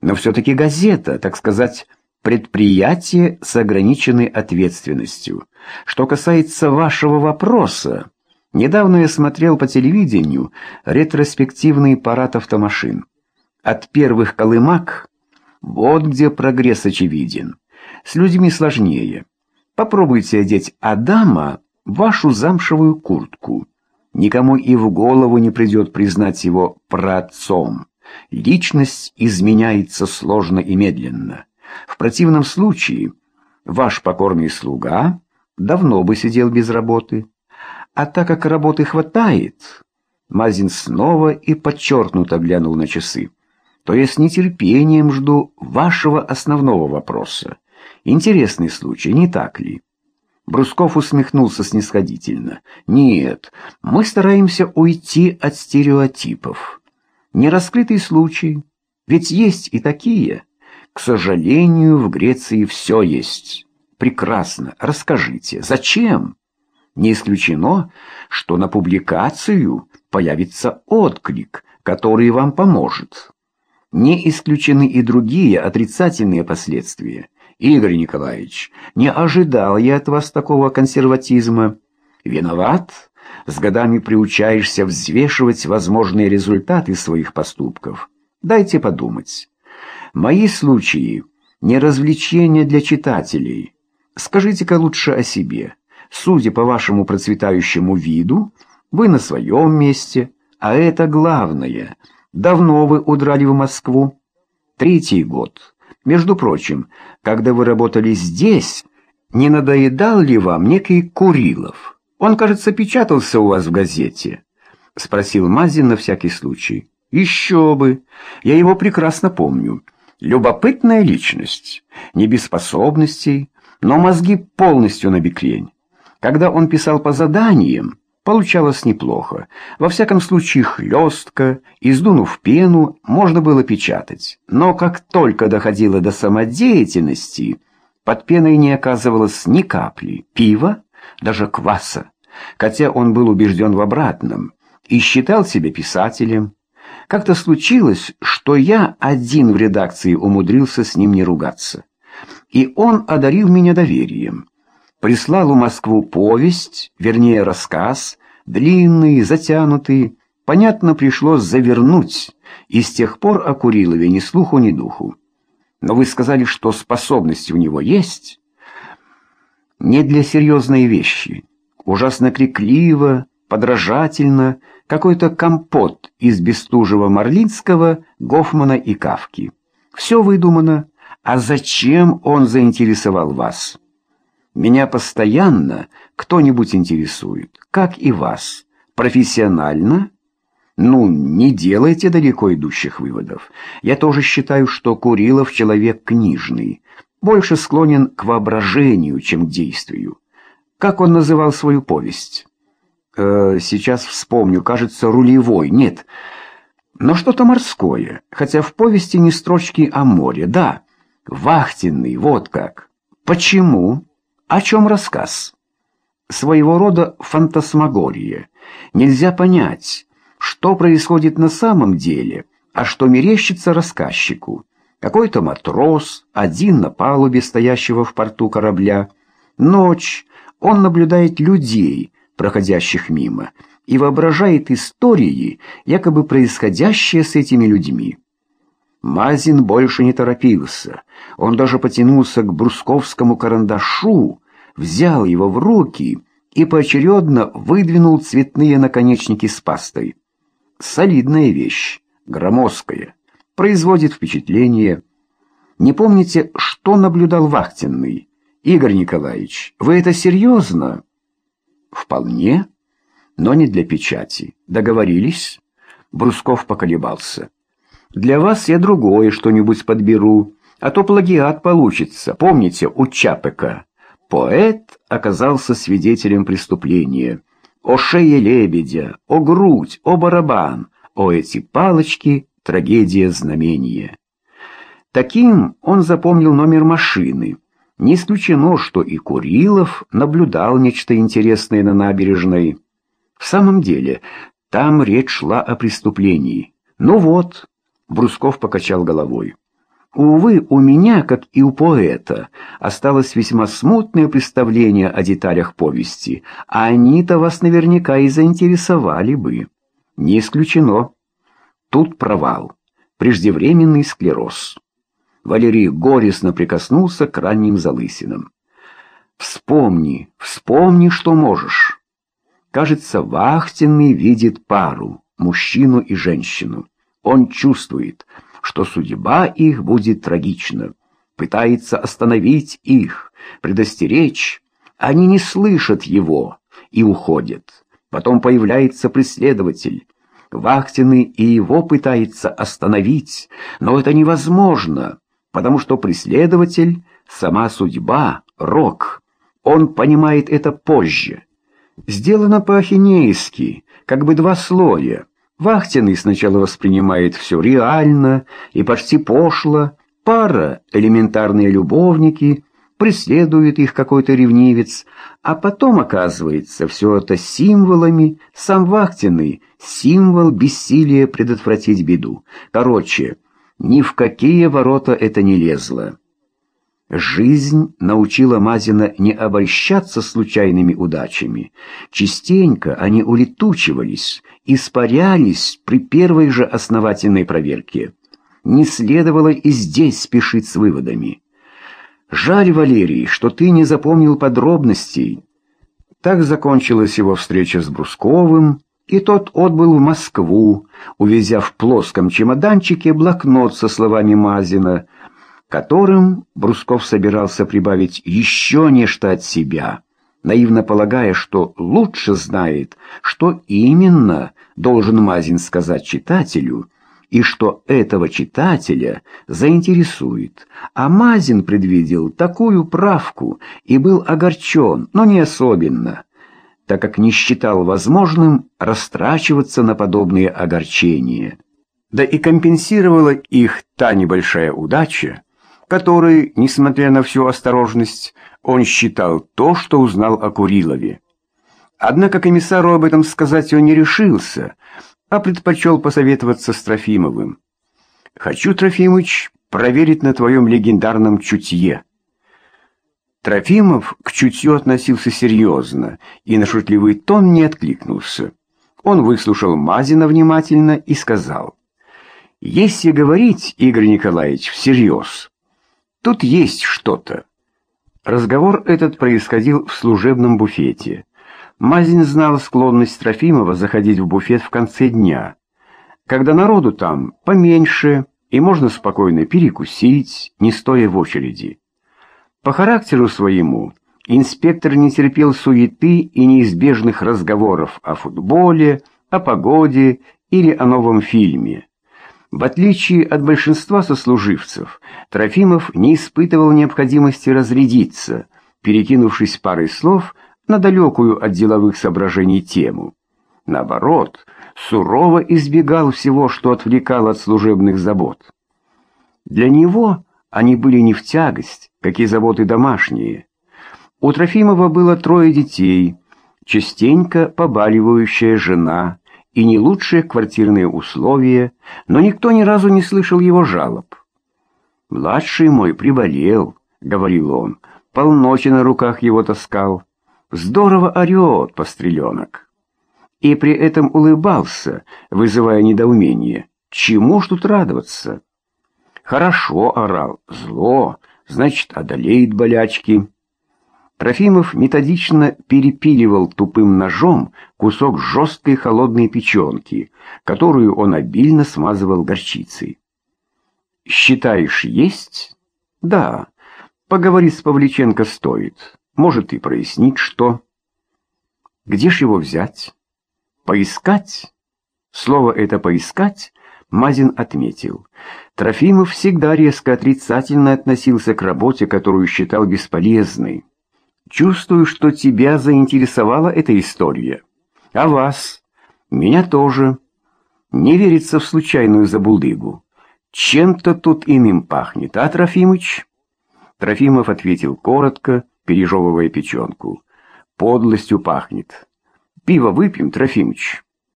но все-таки газета, так сказать, предприятие с ограниченной ответственностью. Что касается вашего вопроса, недавно я смотрел по телевидению ретроспективный парад автомашин. От первых колымак вот где прогресс очевиден. С людьми сложнее. Попробуйте одеть Адама в вашу замшевую куртку. Никому и в голову не придет признать его праотцом. Личность изменяется сложно и медленно. В противном случае ваш покорный слуга давно бы сидел без работы. А так как работы хватает, Мазин снова и подчеркнуто глянул на часы, то я с нетерпением жду вашего основного вопроса. Интересный случай, не так ли? Брусков усмехнулся снисходительно. Нет, мы стараемся уйти от стереотипов. Нераскрытый случай, ведь есть и такие. К сожалению, в Греции все есть. Прекрасно. Расскажите, зачем? Не исключено, что на публикацию появится отклик, который вам поможет. Не исключены и другие отрицательные последствия. Игорь Николаевич, не ожидал я от вас такого консерватизма. Виноват? С годами приучаешься взвешивать возможные результаты своих поступков. Дайте подумать. Мои случаи не развлечения для читателей. Скажите-ка лучше о себе. Судя по вашему процветающему виду, вы на своем месте, а это главное. Давно вы удрали в Москву? Третий год. Между прочим, когда вы работали здесь, не надоедал ли вам некий Курилов? Он, кажется, печатался у вас в газете. Спросил Мазин на всякий случай. Еще бы. Я его прекрасно помню. Любопытная личность, не без способностей, но мозги полностью на бекрень. Когда он писал по заданиям, получалось неплохо. Во всяком случае, хлестко, издунув пену, можно было печатать. Но как только доходило до самодеятельности, под пеной не оказывалось ни капли пива, даже кваса. Хотя он был убежден в обратном и считал себя писателем, как-то случилось, что я один в редакции умудрился с ним не ругаться. И он одарил меня доверием. Прислал в Москву повесть, вернее рассказ, длинный, затянутый. Понятно, пришлось завернуть, и с тех пор о Курилове ни слуху, ни духу. Но вы сказали, что способность у него есть? Не для серьезной вещи. Ужасно крикливо, подражательно, какой-то компот из Бестужева Марлинского, Гофмана и Кавки. Все выдумано. А зачем он заинтересовал вас? Меня постоянно кто-нибудь интересует, как и вас. Профессионально? Ну, не делайте далеко идущих выводов. Я тоже считаю, что Курилов человек книжный, больше склонен к воображению, чем к действию. Как он называл свою повесть? э, сейчас вспомню, кажется, рулевой, нет, но что-то морское, хотя в повести не строчки о море, да, вахтенный, вот как. Почему? О чем рассказ? Своего рода фантасмагория. Нельзя понять, что происходит на самом деле, а что мерещится рассказчику. Какой-то матрос, один на палубе стоящего в порту корабля. Ночь, он наблюдает людей, проходящих мимо, и воображает истории, якобы происходящие с этими людьми. Мазин больше не торопился. Он даже потянулся к брусковскому карандашу, взял его в руки и поочередно выдвинул цветные наконечники с пастой. Солидная вещь, громоздкая, производит впечатление. Не помните, что наблюдал вахтенный? Игорь Николаевич, вы это серьезно? «Вполне, но не для печати. Договорились?» Брусков поколебался. «Для вас я другое что-нибудь подберу, а то плагиат получится. Помните, у Чапека поэт оказался свидетелем преступления. О шее лебедя, о грудь, о барабан, о эти палочки, трагедия знамения». Таким он запомнил номер машины — не исключено, что и Курилов наблюдал нечто интересное на набережной. В самом деле, там речь шла о преступлении. Ну вот, Брусков покачал головой. Увы, у меня, как и у поэта, осталось весьма смутное представление о деталях повести, а они-то вас наверняка и заинтересовали бы. Не исключено. Тут провал. Преждевременный склероз. Валерий горестно прикоснулся к ранним залысинам. «Вспомни, вспомни, что можешь». Кажется, Вахтенный видит пару, мужчину и женщину. Он чувствует, что судьба их будет трагична, пытается остановить их, предостеречь. Они не слышат его и уходят. Потом появляется преследователь. Вахтенный и его пытается остановить, но это невозможно, потому что преследователь — сама судьба, рок. Он понимает это позже. Сделано по-ахинейски, как бы два слоя. Вахтенный сначала воспринимает все реально и почти пошло. Пара, элементарные любовники, преследует их какой-то ревнивец, а потом, оказывается, все это символами, сам Вахтенный — символ бессилия предотвратить беду. Короче, ни в какие ворота это не лезло. Жизнь научила Мазина не обольщаться случайными удачами. Частенько они улетучивались, испарялись при первой же основательной проверке. Не следовало и здесь спешить с выводами. «Жаль, Валерий, что ты не запомнил подробностей». Так закончилась его встреча с Брусковым, и тот отбыл в Москву, увезя в плоском чемоданчике блокнот со словами Мазина — которым Брусков собирался прибавить еще нечто от себя, наивно полагая, что лучше знает, что именно должен Мазин сказать читателю, и что этого читателя заинтересует. А Мазин предвидел такую правку и был огорчен, но не особенно, так как не считал возможным растрачиваться на подобные огорчения. Да и компенсировала их та небольшая удача, который, несмотря на всю осторожность, он считал то, что узнал о Курилове. Однако комиссару об этом сказать он не решился, а предпочел посоветоваться с Трофимовым. «Хочу, Трофимыч, проверить на твоем легендарном чутье». Трофимов к чутью относился серьезно и на шутливый тон не откликнулся. Он выслушал Мазина внимательно и сказал, «Если говорить, Игорь Николаевич, всерьез, Тут есть что-то. Разговор этот происходил в служебном буфете. Мазин знал склонность Трофимова заходить в буфет в конце дня, когда народу там поменьше, и можно спокойно перекусить, не стоя в очереди. По характеру своему инспектор не терпел суеты и неизбежных разговоров о футболе, о погоде или о новом фильме. В отличие от большинства сослуживцев, Трофимов не испытывал необходимости разрядиться, перекинувшись парой слов на далекую от деловых соображений тему. Наоборот, сурово избегал всего, что отвлекал от служебных забот. Для него они были не в тягость, как и заботы домашние. У Трофимова было трое детей, частенько побаливающая жена, и не лучшие квартирные условия, но никто ни разу не слышал его жалоб. «Младший мой приболел», — говорил он, — полночи на руках его таскал. «Здорово орет, постреленок». И при этом улыбался, вызывая недоумение. «Чему ж тут радоваться?» «Хорошо орал, зло, значит, одолеет болячки». Трофимов методично перепиливал тупым ножом кусок жесткой холодной печенки, которую он обильно смазывал горчицей. «Считаешь, есть?» «Да. Поговорить с Павличенко стоит. Может и прояснить, что...» «Где ж его взять?» «Поискать?» Слово это «поискать» Мазин отметил. Трофимов всегда резко отрицательно относился к работе, которую считал бесполезной. Чувствую, что тебя заинтересовала эта история. А вас? Меня тоже. Не верится в случайную забулдыгу. Чем-то тут иным пахнет, а, Трофимыч? Трофимов ответил коротко, пережевывая печенку. Подлостью пахнет. Пиво выпьем, Трофимыч.